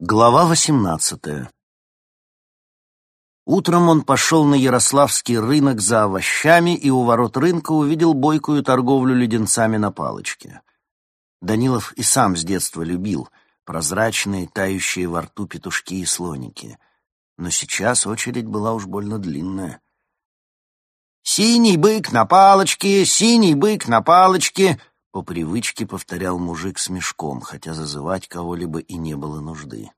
Глава восемнадцатая Утром он пошел на Ярославский рынок за овощами и у ворот рынка увидел бойкую торговлю леденцами на палочке. Данилов и сам с детства любил прозрачные, тающие во рту петушки и слоники. Но сейчас очередь была уж больно длинная. «Синий бык на палочке, синий бык на палочке!» По привычке повторял мужик с мешком, хотя зазывать кого-либо и не было нужды.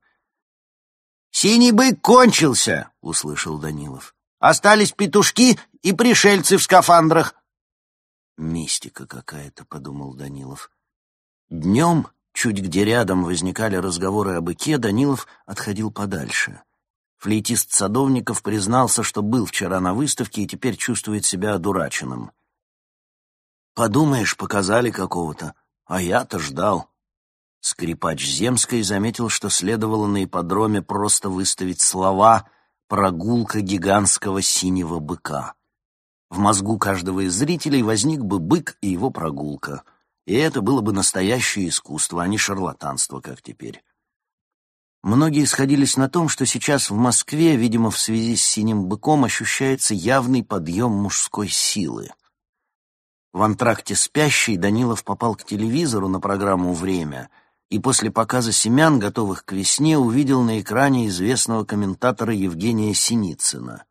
«Синий бык кончился!» — услышал Данилов. «Остались петушки и пришельцы в скафандрах!» «Мистика какая-то», — подумал Данилов. Днем, чуть где рядом возникали разговоры о быке, Данилов отходил подальше. Флейтист Садовников признался, что был вчера на выставке и теперь чувствует себя одураченным. Подумаешь, показали какого-то, а я-то ждал. Скрипач Земской заметил, что следовало на ипподроме просто выставить слова «прогулка гигантского синего быка». В мозгу каждого из зрителей возник бы бык и его прогулка. И это было бы настоящее искусство, а не шарлатанство, как теперь. Многие сходились на том, что сейчас в Москве, видимо, в связи с синим быком, ощущается явный подъем мужской силы. В антракте «Спящий» Данилов попал к телевизору на программу «Время» и после показа семян, готовых к весне, увидел на экране известного комментатора Евгения Синицына.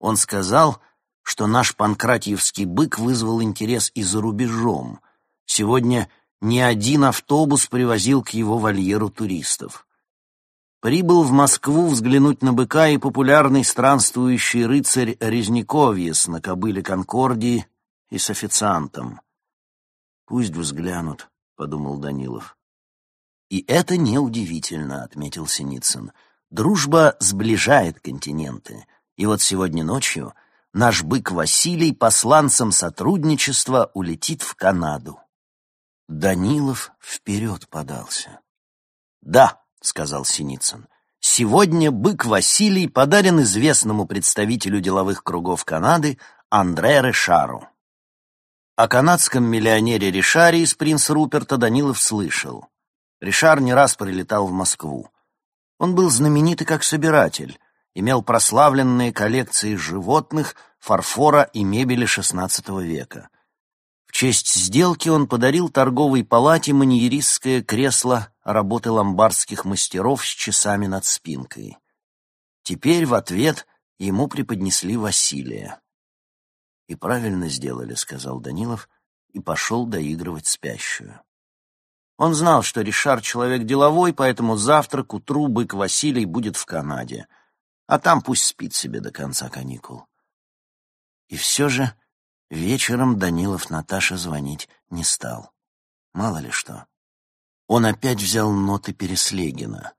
Он сказал, что наш панкратьевский бык вызвал интерес и за рубежом. Сегодня ни один автобус привозил к его вольеру туристов. Прибыл в Москву взглянуть на быка и популярный странствующий рыцарь Резниковьес на кобыле Конкордии и с официантом. «Пусть взглянут», — подумал Данилов. «И это неудивительно», — отметил Синицын. «Дружба сближает континенты. И вот сегодня ночью наш бык Василий посланцем сотрудничества улетит в Канаду». Данилов вперед подался. «Да», — сказал Синицын, — «сегодня бык Василий подарен известному представителю деловых кругов Канады Андре Решару». О канадском миллионере Ришаре из «Принц Руперта» Данилов слышал. Ришар не раз прилетал в Москву. Он был знаменитый как собиратель, имел прославленные коллекции животных, фарфора и мебели XVI века. В честь сделки он подарил торговой палате маньеристское кресло работы ломбардских мастеров с часами над спинкой. Теперь в ответ ему преподнесли Василия. «И правильно сделали», — сказал Данилов, и пошел доигрывать спящую. Он знал, что Ришар человек деловой, поэтому завтра к утру бык Василий будет в Канаде, а там пусть спит себе до конца каникул. И все же вечером Данилов Наташе звонить не стал. Мало ли что. Он опять взял ноты Переслегина.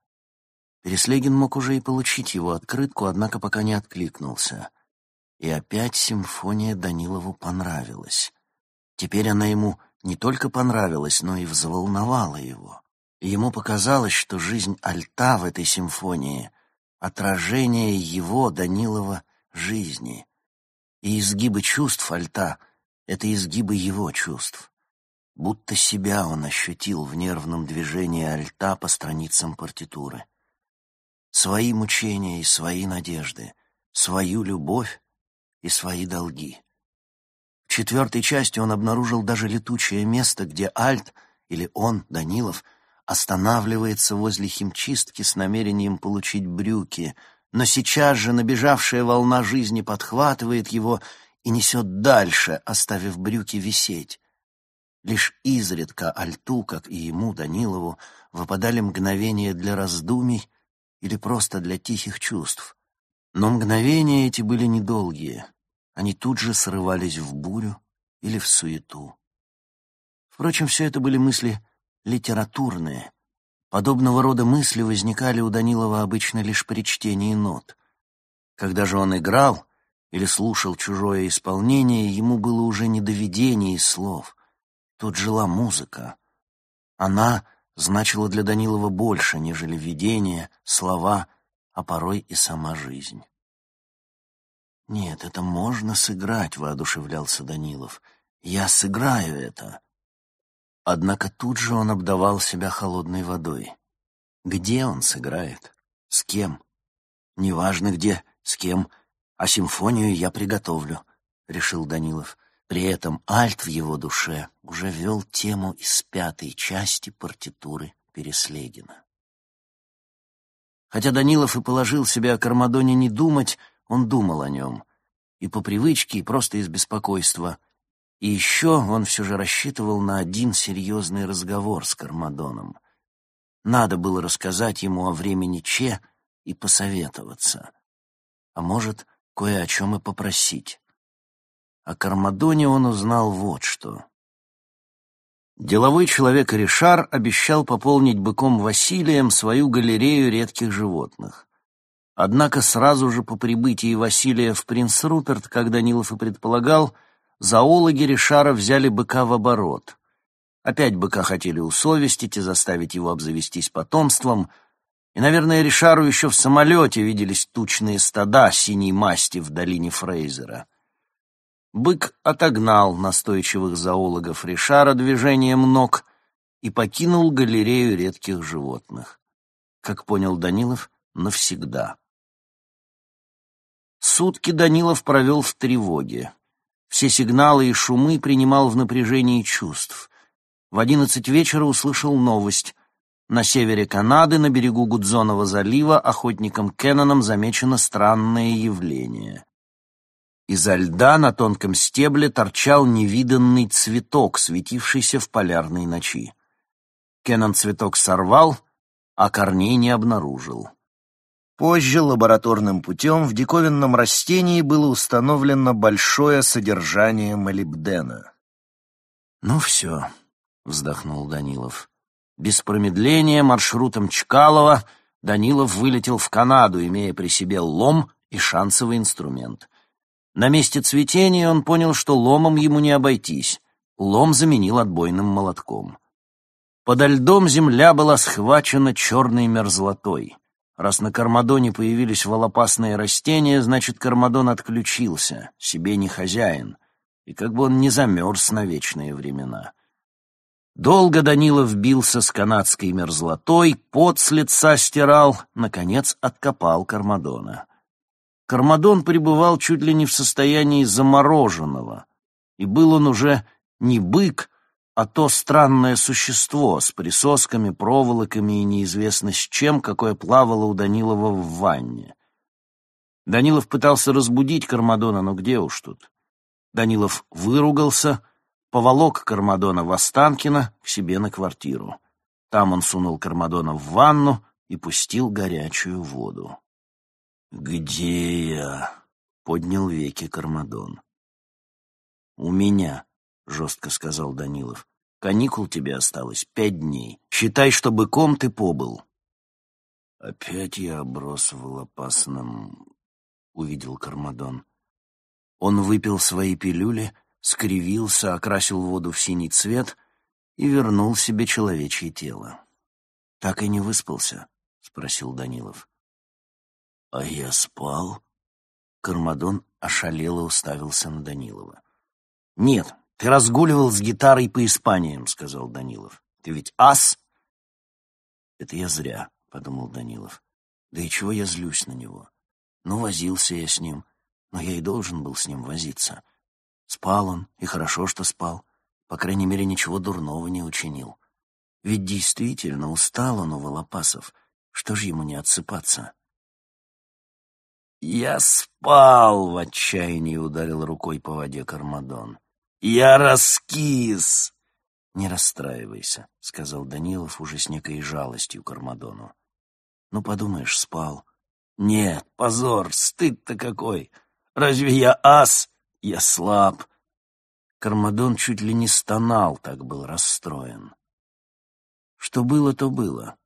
Переслегин мог уже и получить его открытку, однако пока не откликнулся. И опять симфония Данилову понравилась. Теперь она ему не только понравилась, но и взволновала его. ему показалось, что жизнь альта в этой симфонии — отражение его, Данилова, жизни. И изгибы чувств альта — это изгибы его чувств. Будто себя он ощутил в нервном движении альта по страницам партитуры. Свои мучения и свои надежды, свою любовь и свои долги. В четвертой части он обнаружил даже летучее место, где Альт, или он, Данилов, останавливается возле химчистки с намерением получить брюки, но сейчас же набежавшая волна жизни подхватывает его и несет дальше, оставив брюки висеть. Лишь изредка Альту, как и ему, Данилову, выпадали мгновения для раздумий или просто для тихих чувств. Но мгновения эти были недолгие. Они тут же срывались в бурю или в суету. Впрочем, все это были мысли литературные. Подобного рода мысли возникали у Данилова обычно лишь при чтении нот. Когда же он играл или слушал чужое исполнение, ему было уже не до видений и слов. Тут жила музыка. Она значила для Данилова больше, нежели видение, слова — а порой и сама жизнь. «Нет, это можно сыграть», — воодушевлялся Данилов. «Я сыграю это». Однако тут же он обдавал себя холодной водой. Где он сыграет? С кем? Неважно где, с кем, а симфонию я приготовлю, — решил Данилов. При этом альт в его душе уже вел тему из пятой части партитуры Переслегина. Хотя Данилов и положил себе о Кармадоне не думать, он думал о нем. И по привычке, и просто из беспокойства. И еще он все же рассчитывал на один серьезный разговор с Кармадоном. Надо было рассказать ему о времени Че и посоветоваться. А может, кое о чем и попросить. О Кармадоне он узнал вот что. Деловой человек Ришар обещал пополнить быком Василием свою галерею редких животных. Однако сразу же по прибытии Василия в Принц Руперт, как Данилов и предполагал, зоологи Ришара взяли быка в оборот. Опять быка хотели усовестить и заставить его обзавестись потомством, и, наверное, Ришару еще в самолете виделись тучные стада синей масти в долине Фрейзера. Бык отогнал настойчивых зоологов Ришара движением ног и покинул галерею редких животных. Как понял Данилов, навсегда. Сутки Данилов провел в тревоге. Все сигналы и шумы принимал в напряжении чувств. В одиннадцать вечера услышал новость. На севере Канады, на берегу Гудзонова залива, охотником Кенноном замечено странное явление. Изо льда на тонком стебле торчал невиданный цветок, светившийся в полярной ночи. Кеннон цветок сорвал, а корней не обнаружил. Позже лабораторным путем в диковинном растении было установлено большое содержание молибдена. «Ну все», — вздохнул Данилов. Без промедления маршрутом Чкалова Данилов вылетел в Канаду, имея при себе лом и шансовый инструмент — на месте цветения он понял, что ломом ему не обойтись. Лом заменил отбойным молотком. Подо льдом земля была схвачена черной мерзлотой. Раз на Кармадоне появились волопасные растения, значит, Кармадон отключился, себе не хозяин, и как бы он не замерз на вечные времена. Долго Данилов бился с канадской мерзлотой, пот с лица стирал, наконец откопал Кармадона. Кармадон пребывал чуть ли не в состоянии замороженного, и был он уже не бык, а то странное существо с присосками, проволоками и неизвестно с чем, какое плавало у Данилова в ванне. Данилов пытался разбудить Кармадона, но где уж тут. Данилов выругался, поволок Кармадона в Останкино к себе на квартиру. Там он сунул Кармадона в ванну и пустил горячую воду. «Где я?» — поднял веки Кармадон. «У меня», — жестко сказал Данилов. «Каникул тебе осталось пять дней. Считай, что быком ты побыл». «Опять я оброс в лопасном...» — увидел Кармадон. Он выпил свои пилюли, скривился, окрасил воду в синий цвет и вернул себе человечье тело. «Так и не выспался?» — спросил Данилов. «А я спал?» Кармадон ошалело уставился на Данилова. «Нет, ты разгуливал с гитарой по Испаниям», — сказал Данилов. «Ты ведь ас?» «Это я зря», — подумал Данилов. «Да и чего я злюсь на него? Ну, возился я с ним, но я и должен был с ним возиться. Спал он, и хорошо, что спал. По крайней мере, ничего дурного не учинил. Ведь действительно устал он у Волопасов. Что ж ему не отсыпаться?» «Я спал!» — в отчаянии ударил рукой по воде Кармадон. «Я раскис!» «Не расстраивайся», — сказал Данилов уже с некой жалостью Кармадону. «Ну, подумаешь, спал». «Нет, позор, стыд-то какой! Разве я ас? Я слаб!» Кармадон чуть ли не стонал, так был расстроен. Что было, то было.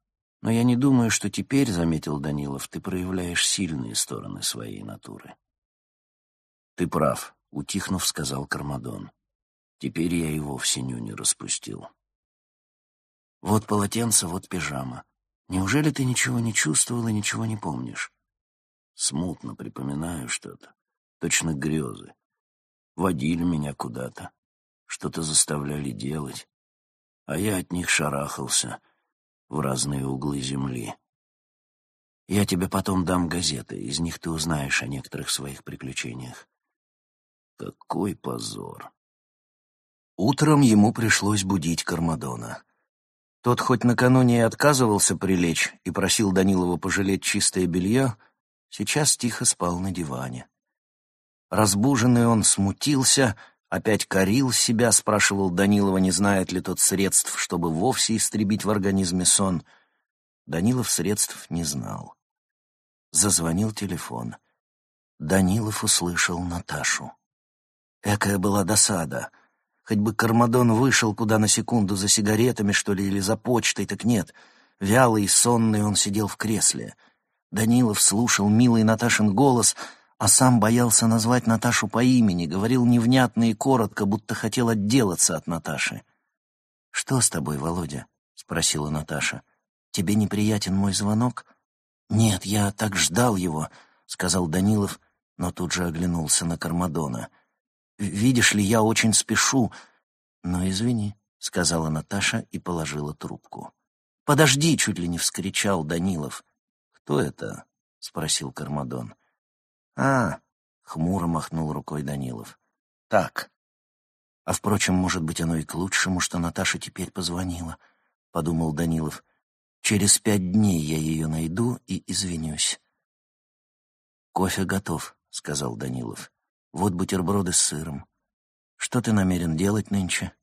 Но я не думаю, что теперь, — заметил Данилов, — ты проявляешь сильные стороны своей натуры. Ты прав, — утихнув, сказал Кармадон. Теперь я и вовсе нюни распустил. Вот полотенце, вот пижама. Неужели ты ничего не чувствовал и ничего не помнишь? Смутно припоминаю что-то. Точно грезы. Водили меня куда-то. Что-то заставляли делать. А я от них шарахался — в разные углы земли. Я тебе потом дам газеты, из них ты узнаешь о некоторых своих приключениях. Какой позор! Утром ему пришлось будить Кармадона. Тот хоть накануне и отказывался прилечь и просил Данилова пожалеть чистое белье, сейчас тихо спал на диване. Разбуженный он смутился, опять корил себя, спрашивал Данилова, не знает ли тот средств, чтобы вовсе истребить в организме сон. Данилов средств не знал. Зазвонил телефон. Данилов услышал Наташу. Экая была досада. Хоть бы Кармадон вышел куда на секунду за сигаретами, что ли, или за почтой, так нет. Вялый и сонный он сидел в кресле. Данилов слушал милый Наташин голос, а сам боялся назвать Наташу по имени, говорил невнятно и коротко, будто хотел отделаться от Наташи. «Что с тобой, Володя?» — спросила Наташа. «Тебе неприятен мой звонок?» «Нет, я так ждал его», — сказал Данилов, но тут же оглянулся на Кармадона. «Видишь ли, я очень спешу». «Но извини», — сказала Наташа и положила трубку. «Подожди!» — чуть ли не вскричал Данилов. «Кто это?» — спросил Кармадон. «А!» — хмуро махнул рукой Данилов. «Так. А, впрочем, может быть, оно и к лучшему, что Наташа теперь позвонила», — подумал Данилов. Через пять дней я ее найду и извинюсь. «Кофе готов», — сказал Данилов. «Вот бутерброды с сыром. Что ты намерен делать нынче?»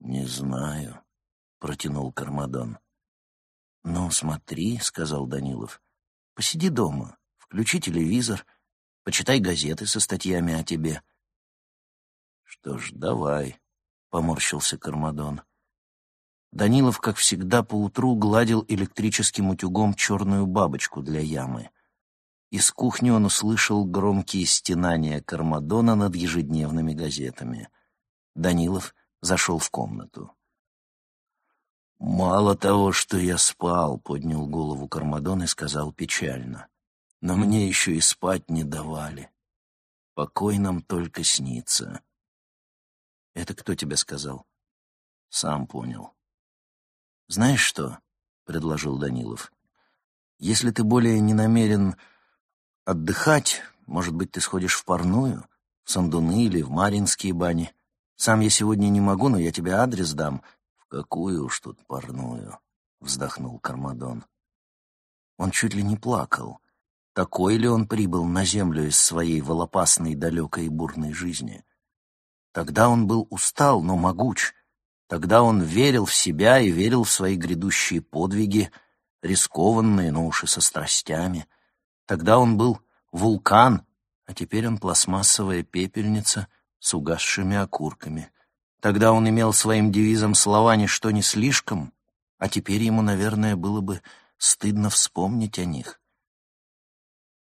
«Не знаю», — протянул Кармадон. «Ну, смотри», — сказал Данилов. «Посиди дома, включи телевизор, почитай газеты со статьями о тебе». «Что ж, давай», — поморщился Кармадон. Данилов, как всегда, поутру гладил электрическим утюгом черную бабочку для ямы. Из кухни он услышал громкие стенания Кармадона над ежедневными газетами. Данилов зашел в комнату. «Мало того, что я спал», — поднял голову Кармадон и сказал печально. «Но мне еще и спать не давали. Покой нам только снится». «Это кто тебе сказал?» «Сам понял». «Знаешь что?» — предложил Данилов. «Если ты более не намерен отдыхать, может быть, ты сходишь в парную, в Сандуны или в Маринские бани. Сам я сегодня не могу, но я тебе адрес дам. В какую уж тут парную?» — вздохнул Кармадон. Он чуть ли не плакал. Такой ли он прибыл на землю из своей волопасной, далекой и бурной жизни? Тогда он был устал, но могуч, Тогда он верил в себя и верил в свои грядущие подвиги, рискованные, но уж и со страстями. Тогда он был вулкан, а теперь он пластмассовая пепельница с угасшими окурками. Тогда он имел своим девизом слова «ничто не слишком», а теперь ему, наверное, было бы стыдно вспомнить о них.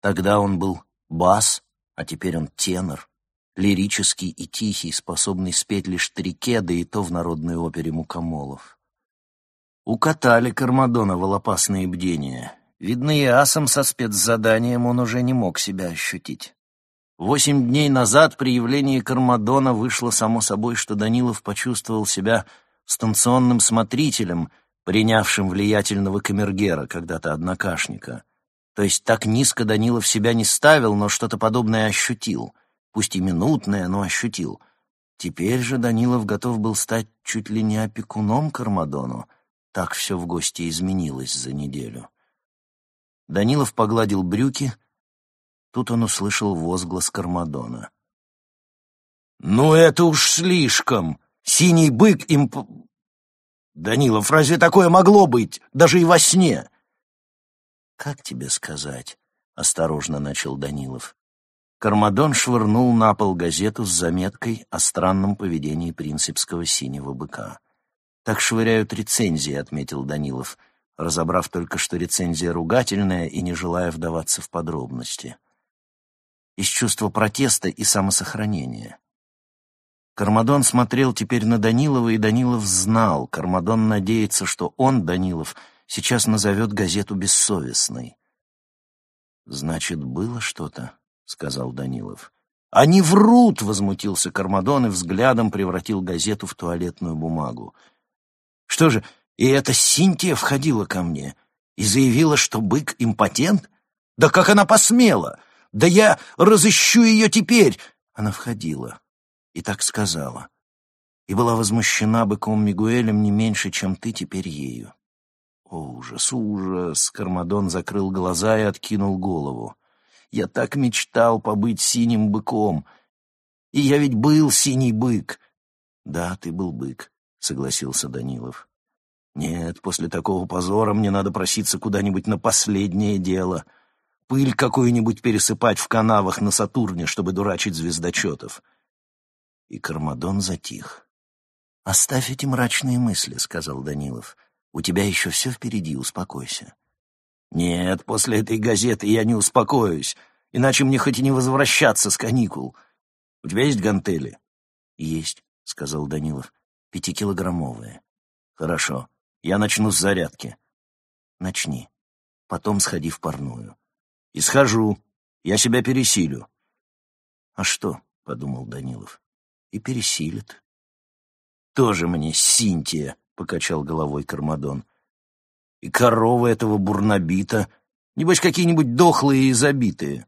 Тогда он был бас, а теперь он тенор лирический и тихий, способный спеть лишь трике, да и то в народной опере Мукомолов. Укатали Кармадона волопасные бдения. Видно, и асом со спецзаданием он уже не мог себя ощутить. Восемь дней назад при явлении Кармадона вышло само собой, что Данилов почувствовал себя станционным смотрителем, принявшим влиятельного камергера, когда-то однокашника. То есть так низко Данилов себя не ставил, но что-то подобное ощутил — пусть и минутное, но ощутил. Теперь же Данилов готов был стать чуть ли не опекуном Кармадону. Так все в гости изменилось за неделю. Данилов погладил брюки. Тут он услышал возглас Кармадона. «Ну это уж слишком! Синий бык им...» «Данилов, разве такое могло быть? Даже и во сне!» «Как тебе сказать?» — осторожно начал Данилов. Кармадон швырнул на пол газету с заметкой о странном поведении принципского синего быка. «Так швыряют рецензии», — отметил Данилов, разобрав только, что рецензия ругательная и не желая вдаваться в подробности. Из чувства протеста и самосохранения. Кармадон смотрел теперь на Данилова, и Данилов знал. Кармадон надеется, что он, Данилов, сейчас назовет газету бессовестной. Значит, было что-то — сказал Данилов. «Они врут!» — возмутился Кармадон и взглядом превратил газету в туалетную бумагу. «Что же, И эта Синтия входила ко мне и заявила, что бык импотент? Да как она посмела? Да я разыщу ее теперь!» Она входила и так сказала. И была возмущена быком Мигуэлем не меньше, чем ты теперь ею. О, ужас, ужас! Кармадон закрыл глаза и откинул голову. Я так мечтал побыть синим быком. И я ведь был синий бык. Да, ты был бык, согласился Данилов. Нет, после такого позора мне надо проситься куда-нибудь на последнее дело. Пыль какую-нибудь пересыпать в канавах на Сатурне, чтобы дурачить звездочетов. И Кармадон затих. «Оставь эти мрачные мысли», — сказал Данилов. У тебя еще все впереди, успокойся. Нет, после этой газеты я не успокоюсь, иначе мне хоть и не возвращаться с каникул. У тебя есть гантели? Есть, сказал Данилов. Пятикилограммовые. Хорошо, я начну с зарядки. Начни. Потом сходи в парную. И схожу. Я себя пересилю. А что, подумал Данилов, и пересилит. Тоже мне Синтия. — покачал головой Кармадон. «И коровы этого бурнабита, небось, какие-нибудь дохлые и забитые».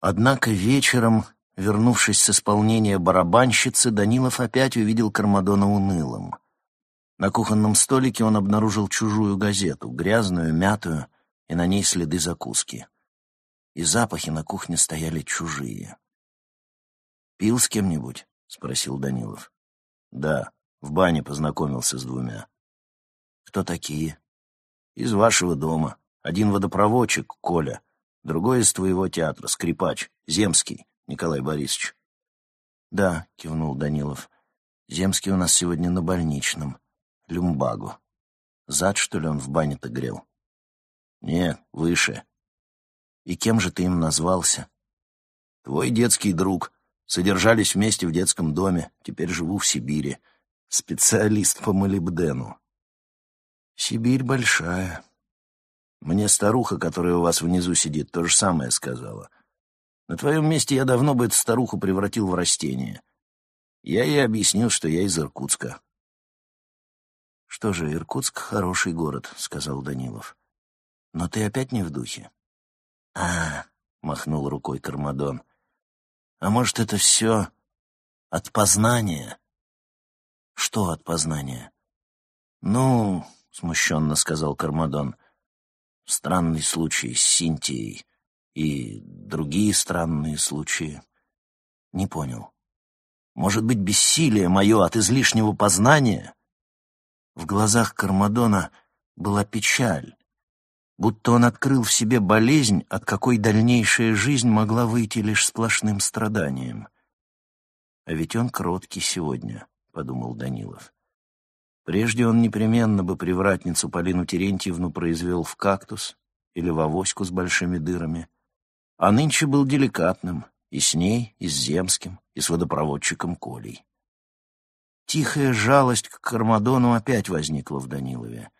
Однако вечером, вернувшись с исполнения барабанщицы, Данилов опять увидел Кармадона унылым. На кухонном столике он обнаружил чужую газету, грязную, мятую, и на ней следы закуски. И запахи на кухне стояли чужие. «Пил с кем-нибудь?» — спросил Данилов. «Да», в бане познакомился с двумя. Кто такие? Из вашего дома. Один водопроводчик, Коля, другой из твоего театра, скрипач, Земский, Николай Борисович. Да, кивнул Данилов. Земский у нас сегодня на больничном. Люмбагу. Зад, что ли, он в бане-то грел? Нет, выше. И кем же ты им назвался? Твой детский друг. Содержались вместе в детском доме. Теперь живу в Сибири специалист по молибдену. Сибирь большая. Мне старуха, которая у вас внизу сидит, то же самое сказала. На твоем месте я давно бы эту старуху превратил в растение. Я ей объяснил, что я из Иркутска. «Что же, Иркутск — хороший город», — сказал Данилов. «Но ты опять не в духе?» «А, — махнул рукой Кармадон, — а может, это все от познания?» Что от познания? Ну, смущенно сказал Кармадон, странный случай с Синтией и другие странные случаи. Не понял. Может быть, бессилие мое от излишнего познания? В глазах Кармадона была печаль, будто он открыл в себе болезнь, от какой дальнейшая жизнь могла выйти лишь сплошным страданием. А ведь он кроткий сегодня. — подумал Данилов. Прежде он непременно бы привратницу Полину Терентьевну произвел в кактус или в авоську с большими дырами, а нынче был деликатным и с ней, и с Земским, и с водопроводчиком Колей. Тихая жалость к Кармадону опять возникла в Данилове.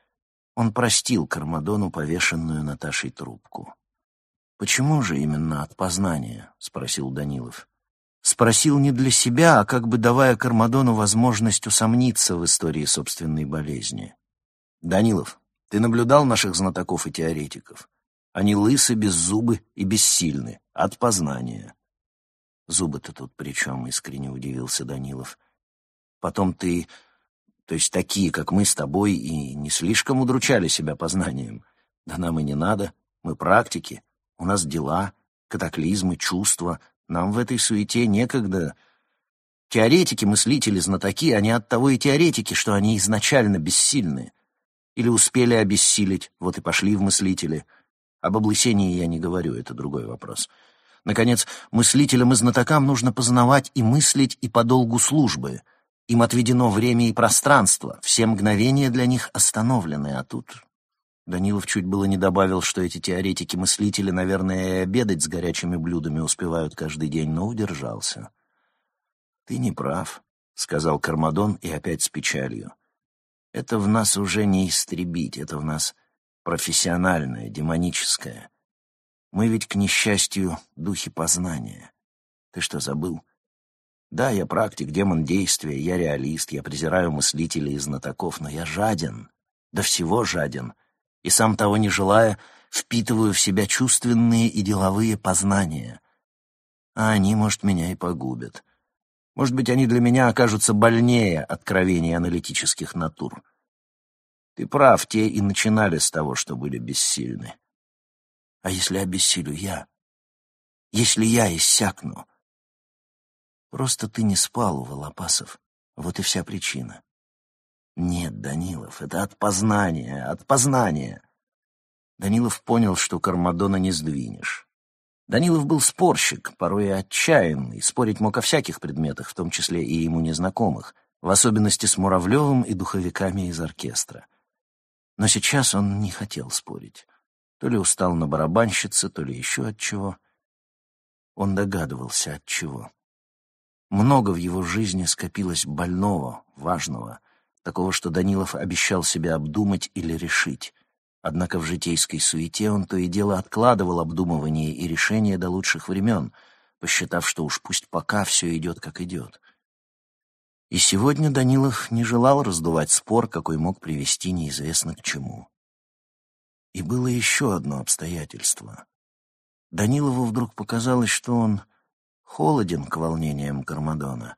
Он простил Кармадону повешенную Наташей трубку. «Почему же именно от познания?» — спросил Данилов. Спросил не для себя, а как бы давая Кармадону возможность усомниться в истории собственной болезни. «Данилов, ты наблюдал наших знатоков и теоретиков? Они лысы, беззубы и бессильны, от познания». «Зубы-то тут при чем?» — искренне удивился Данилов. «Потом ты, то есть такие, как мы с тобой, и не слишком удручали себя познанием. Да нам и не надо, мы практики, у нас дела, катаклизмы, чувства, нам в этой суете некогда. Теоретики, мыслители, знатоки, они оттого и теоретики, что они изначально бессильны. Или успели обессилить, вот и пошли в мыслители. Об облысении я не говорю, это другой вопрос. Наконец, мыслителям и знатокам нужно познавать и мыслить и по долгу службы. Им отведено время и пространство, все мгновения для них остановлены, а тут Данилов чуть было не добавил, что эти теоретики-мыслители, наверное, и обедать с горячими блюдами успевают каждый день, но удержался. «Ты не прав», — сказал Кармадон и опять с печалью. «Это в нас уже не истребить, это в нас профессиональное, демоническое. Мы ведь, к несчастью, духи познания. Ты что, забыл? Да, я практик, демон действия, я реалист, я презираю мыслителей и знатоков, но я жаден, до всего жаден, и сам того не желая, впитываю в себя чувственные и деловые познания. А они, может, меня и погубят. Может быть, они для меня окажутся больнее откровений аналитических натур. Ты прав, те и начинали с того, что были бессильны. А если обессилю я? Если я иссякну? Просто ты не спал, Волопасов. Вот и вся причина. Нет, Данилов, это от познания, от познания. Данилов понял, что Кармадона не сдвинешь. Данилов был спорщик, порой отчаянный, спорить мог о всяких предметах, в том числе и ему незнакомых, в особенности с Муравлевым и духовиками из оркестра. Но сейчас он не хотел спорить. То ли устал на барабанщице, то ли еще от чего. Он догадывался, от чего. Много в его жизни скопилось больного, важного, такого, что Данилов обещал себя обдумать или решить. Однако в житейской суете он то и дело откладывал обдумывание и решение до лучших времен, посчитав, что уж пусть пока все идет, как идет. И сегодня Данилов не желал раздувать спор, какой мог привести неизвестно к чему. И было еще одно обстоятельство. Данилову вдруг показалось, что он холоден к волнениям Кармадона,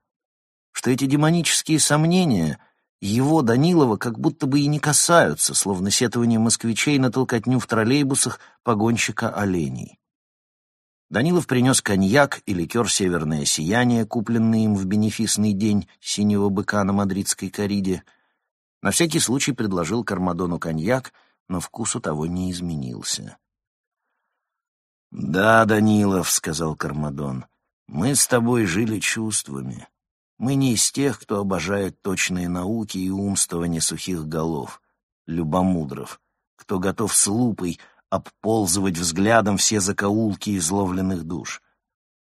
что эти демонические сомнения его, Данилова, как будто бы и не касаются, словно сетование москвичей на толкотню в троллейбусах погонщика оленей. Данилов принес коньяк и ликер «Северное сияние», купленный им в бенефисный день синего быка на мадридской кориде. На всякий случай предложил Кармадону коньяк, но вкус у того не изменился. «Да, Данилов», — сказал Кармадон, мы с тобой жили чувствами. Мы не из тех, кто обожает точные науки и умствование сухих голов, любомудров, кто готов с лупой обползывать взглядом все закоулки изловленных душ.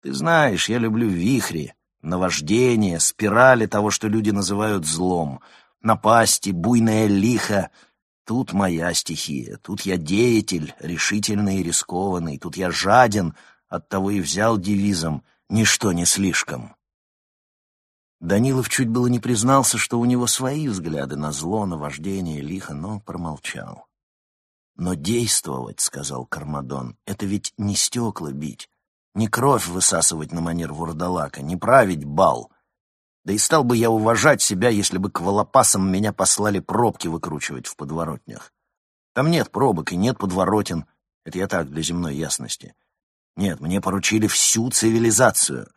Ты знаешь, я люблю вихри, наваждения, спирали того, что люди называют злом, напасти, буйное лихо. Тут моя стихия, тут я деятель, решительный и рискованный, тут я жаден, оттого и взял девизом ничто не слишком. Данилов чуть было не признался, что у него свои взгляды на зло, на вождение, лихо, но промолчал. «Но действовать, — сказал Кармадон, — это ведь не стекла бить, не кровь высасывать на манер вурдалака, не править бал. Да и стал бы я уважать себя, если бы к волопасам меня послали пробки выкручивать в подворотнях. Там нет пробок и нет подворотен, это я так, для земной ясности. Нет, мне поручили всю цивилизацию.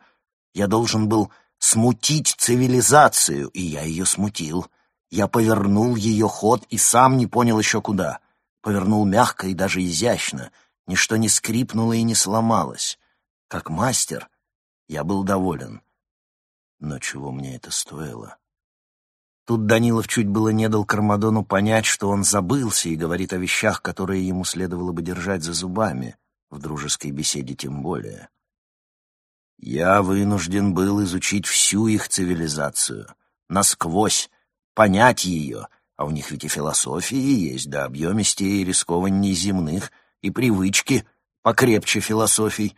Я должен был смутить цивилизацию, и я ее смутил. Я повернул ее ход и сам не понял еще куда. Повернул мягко и даже изящно. Ничто не скрипнуло и не сломалось. Как мастер я был доволен. Но чего мне это стоило? Тут Данилов чуть было не дал Кармадону понять, что он забылся и говорит о вещах, которые ему следовало бы держать за зубами в дружеской беседе тем более. Я вынужден был изучить всю их цивилизацию, насквозь, понять ее, а у них ведь и философии есть, да объемистее и рискованней земных, и привычки покрепче философий.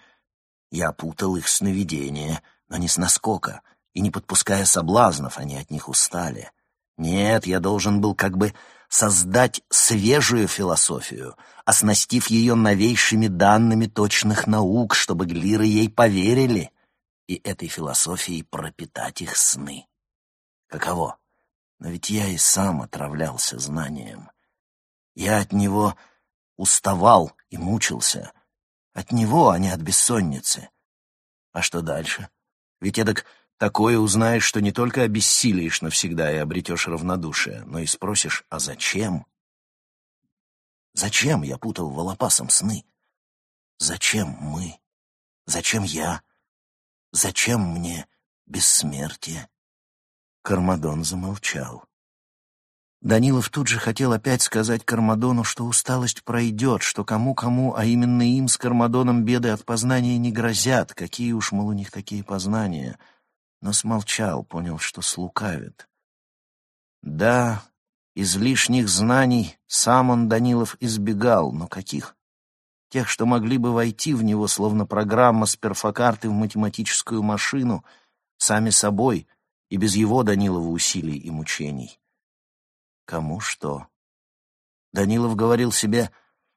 Я путал их сновидения, но не с наскока, и не подпуская соблазнов, они от них устали. Нет, я должен был как бы создать свежую философию, оснастив ее новейшими данными точных наук, чтобы глиры ей поверили, и этой философией пропитать их сны. Каково? Но ведь я и сам отравлялся знанием. Я от него уставал и мучился. От него, а не от бессонницы. А что дальше? Ведь эдак Такое узнаешь, что не только обессилишь навсегда и обретешь равнодушие, но и спросишь, а зачем? Зачем я путал волопасом сны? Зачем мы? Зачем я? Зачем мне бессмертие? Кармадон замолчал. Данилов тут же хотел опять сказать Кармадону, что усталость пройдет, что кому-кому, а именно им с Кармадоном беды от познания не грозят, какие уж, мол, у них такие познания — но смолчал, понял, что слукавит. Да, излишних знаний сам он, Данилов, избегал, но каких? Тех, что могли бы войти в него, словно программа с перфокарты в математическую машину, сами собой, и без его Данилова усилий и мучений. Кому что? Данилов говорил себе,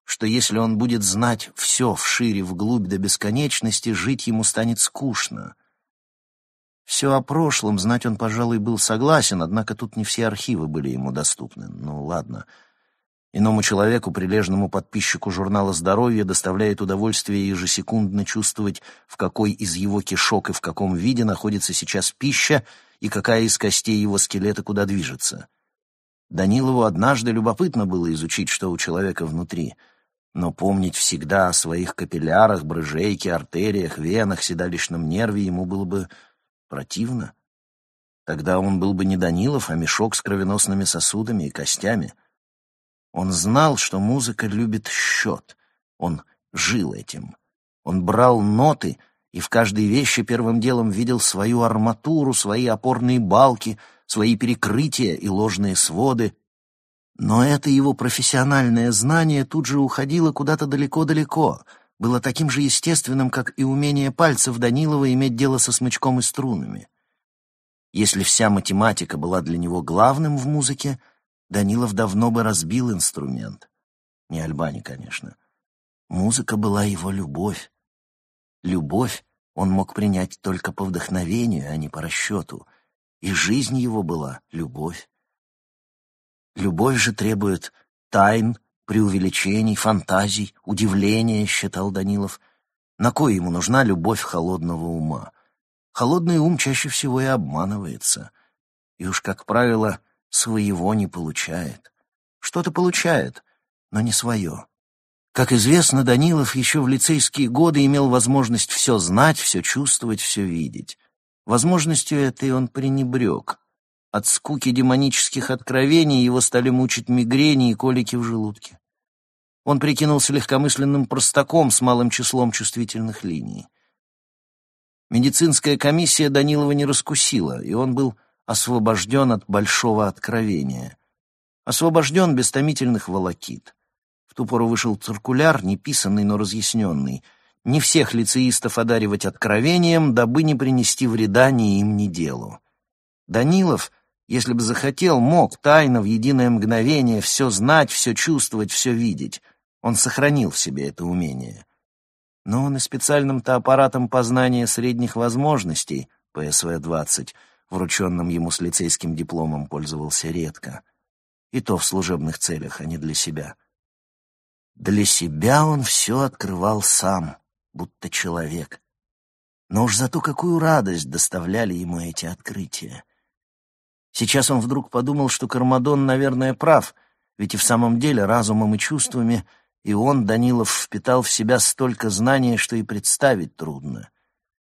что если он будет знать все вшире, вглубь до бесконечности, жить ему станет скучно. Все о прошлом знать он, пожалуй, был согласен, однако тут не все архивы были ему доступны. Ну, ладно. Иному человеку, прилежному подписчику журнала «Здоровье», доставляет удовольствие ежесекундно чувствовать, в какой из его кишок и в каком виде находится сейчас пища и какая из костей его скелета куда движется. Данилову однажды любопытно было изучить, что у человека внутри, но помнить всегда о своих капиллярах, брыжейке, артериях, венах, седалищном нерве ему было бы противно. Тогда он был бы не Данилов, а мешок с кровеносными сосудами и костями — он знал, что музыка любит счет. Он жил этим. Он брал ноты и в каждой вещи первым делом видел свою арматуру, свои опорные балки, свои перекрытия и ложные своды. Но это его профессиональное знание тут же уходило куда-то далеко-далеко, было таким же естественным, как и умение пальцев Данилова иметь дело со смычком и струнами. Если вся математика была для него главным в музыке — Данилов давно бы разбил инструмент. Не Альбани, конечно. Музыка была его любовь. Любовь он мог принять только по вдохновению, а не по расчету. И жизнь его была любовь. Любовь же требует тайн, преувеличений, фантазий, удивления, считал Данилов. На кой ему нужна любовь холодного ума? Холодный ум чаще всего и обманывается. И уж, как правило, своего не получает. Что-то получает, но не свое. Как известно, Данилов еще в лицейские годы имел возможность все знать, все чувствовать, все видеть. Возможностью этой он пренебрег. От скуки демонических откровений его стали мучить мигрени и колики в желудке. Он прикинулся легкомысленным простаком с малым числом чувствительных линий. Медицинская комиссия Данилова не раскусила, и он был освобожден от большого откровения. Освобожден без томительных волокит. В ту пору вышел циркуляр, не писанный, но разъясненный. Не всех лицеистов одаривать откровением, дабы не принести вреда ни им, ни делу. Данилов, если бы захотел, мог тайно в единое мгновение все знать, все чувствовать, все видеть. Он сохранил в себе это умение. Но он и специальным-то аппаратом познания средних возможностей, ПСВ-20, врученным ему с лицейским дипломом, пользовался редко. И то в служебных целях, а не для себя. Для себя он все открывал сам, будто человек. Но уж зато какую радость доставляли ему эти открытия. Сейчас он вдруг подумал, что Кармадон, наверное, прав, ведь и в самом деле разумом и чувствами и он, Данилов, впитал в себя столько знания, что и представить трудно.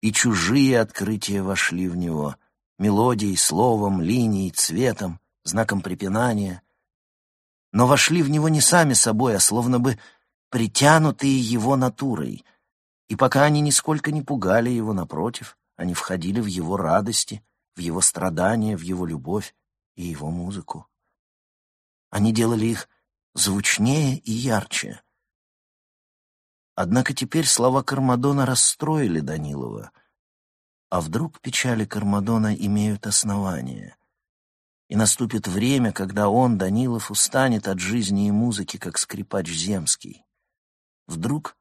И чужие открытия вошли в него — мелодией, словом, линией, цветом, знаком препинания. Но вошли в него не сами собой, а словно бы притянутые его натурой. И пока они нисколько не пугали его, напротив, они входили в его радости, в его страдания, в его любовь и его музыку. Они делали их звучнее и ярче. Однако теперь слова Кармадона расстроили Данилова — а вдруг печали Кармадона имеют основания? И наступит время, когда он, Данилов, устанет от жизни и музыки, как скрипач земский. Вдруг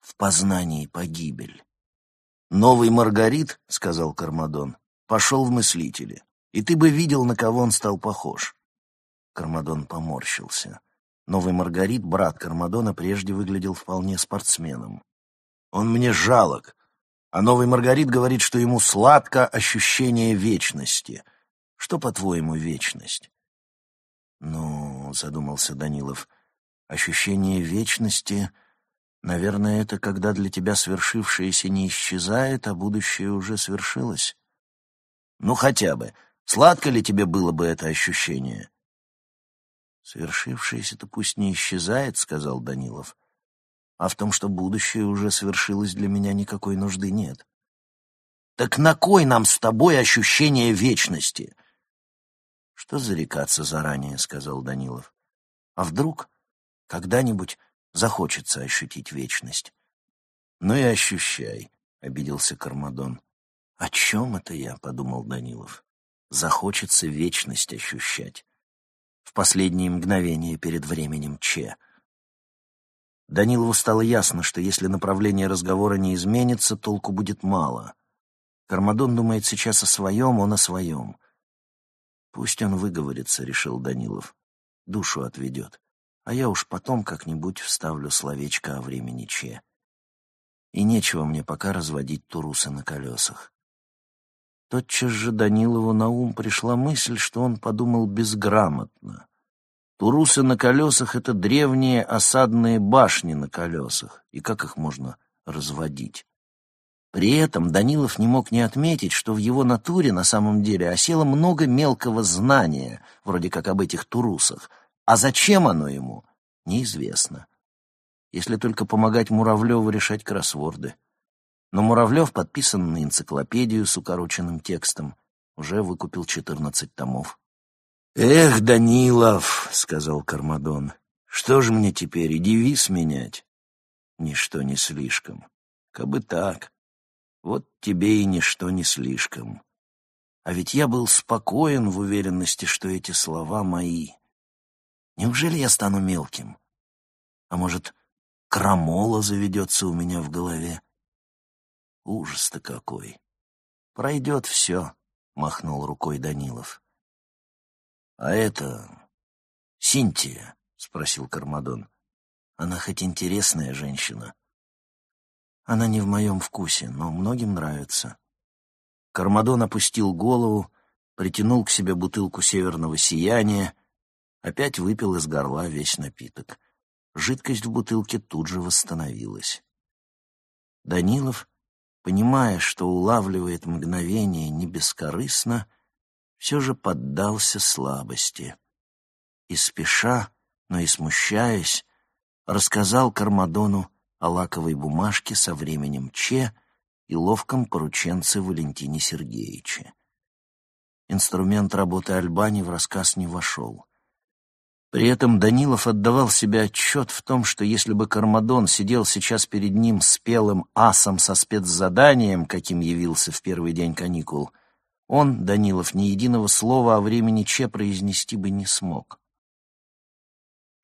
в познании погибель. «Новый Маргарит, — сказал Кармадон, — пошел в мыслители, и ты бы видел, на кого он стал похож». Кармадон поморщился. Новый Маргарит, брат Кармадона, прежде выглядел вполне спортсменом. «Он мне жалок, а новый Маргарит говорит, что ему сладко ощущение вечности. Что, по-твоему, вечность? Ну, задумался Данилов, ощущение вечности, наверное, это когда для тебя свершившееся не исчезает, а будущее уже свершилось. Ну, хотя бы. Сладко ли тебе было бы это ощущение? Свершившееся-то пусть не исчезает, сказал Данилов а в том, что будущее уже свершилось для меня, никакой нужды нет. Так на кой нам с тобой ощущение вечности? Что зарекаться заранее, сказал Данилов. А вдруг когда-нибудь захочется ощутить вечность? Ну и ощущай, обиделся Кармадон. «О чем это я?» — подумал Данилов. «Захочется вечность ощущать. В последние мгновения перед временем Че». Данилову стало ясно, что если направление разговора не изменится, толку будет мало. Кармадон думает сейчас о своем, он о своем. «Пусть он выговорится», — решил Данилов. «Душу отведет. А я уж потом как-нибудь вставлю словечко о времени Че. И нечего мне пока разводить турусы на колесах». Тотчас же Данилову на ум пришла мысль, что он подумал безграмотно. Турусы на колесах — это древние осадные башни на колесах, и как их можно разводить? При этом Данилов не мог не отметить, что в его натуре на самом деле осело много мелкого знания, вроде как об этих турусах, а зачем оно ему, неизвестно. Если только помогать Муравлеву решать кроссворды. Но Муравлев подписан на энциклопедию с укороченным текстом, уже выкупил четырнадцать томов. «Эх, Данилов», — сказал Кармадон, — «что же мне теперь, и девиз менять?» «Ничто не слишком. Кабы так. Вот тебе и ничто не слишком. А ведь я был спокоен в уверенности, что эти слова мои. Неужели я стану мелким? А может, крамола заведется у меня в голове? Ужас-то какой! Пройдет все, — махнул рукой Данилов. — А это... Синтия? — спросил Кармадон. — Она хоть интересная женщина, она не в моем вкусе, но многим нравится. Кармадон опустил голову, притянул к себе бутылку северного сияния, опять выпил из горла весь напиток. Жидкость в бутылке тут же восстановилась. Данилов, понимая, что улавливает мгновение не бескорыстно, все же поддался слабости. И спеша, но и смущаясь, рассказал Кармадону о лаковой бумажке со временем Че и ловком порученце Валентине Сергеевиче. Инструмент работы Альбани в рассказ не вошел. При этом Данилов отдавал себе отчет в том, что если бы Кармадон сидел сейчас перед ним спелым асом со спецзаданием, каким явился в первый день каникул, он, Данилов, ни единого слова о времени Че произнести бы не смог.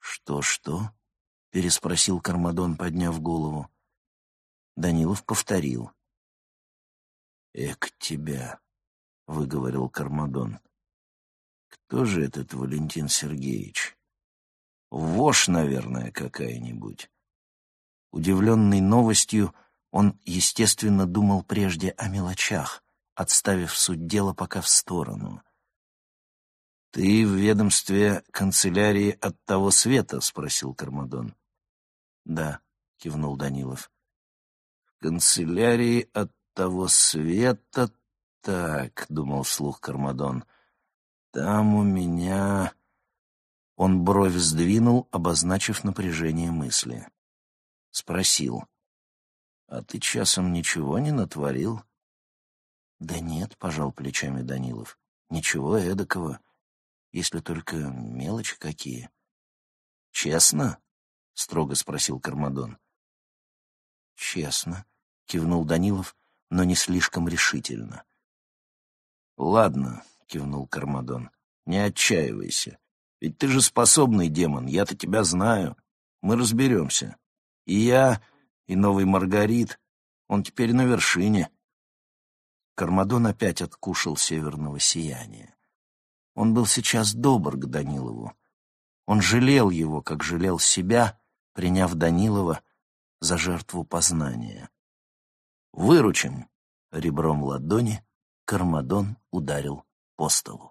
«Что-что?» — переспросил Кармадон, подняв голову. Данилов повторил. «Эк тебя!» — выговорил Кармадон. «Кто же этот Валентин Сергеевич? Вошь, наверное, какая-нибудь». Удивленный новостью, он, естественно, думал прежде о мелочах, отставив суть дела пока в сторону. «Ты в ведомстве канцелярии от того света?» — спросил Кармадон. «Да», — кивнул Данилов. «В канцелярии от того света так», — думал вслух Кармадон. «Там у меня...» Он бровь сдвинул, обозначив напряжение мысли. Спросил. «А ты часом ничего не натворил?» «Да нет», — пожал плечами Данилов. «Ничего эдакого, если только мелочи какие». «Честно?» — строго спросил Кармадон. «Честно», — кивнул Данилов, но не слишком решительно. «Ладно», — кивнул Кармадон, — «не отчаивайся. Ведь ты же способный демон, я-то тебя знаю. Мы разберемся. И я, и новый Маргарит, он теперь на вершине». Кармадон опять откушал северного сияния. Он был сейчас добр к Данилову. Он жалел его, как жалел себя, приняв Данилова за жертву познания. «Выручим!» — ребром ладони Кармадон ударил по столу.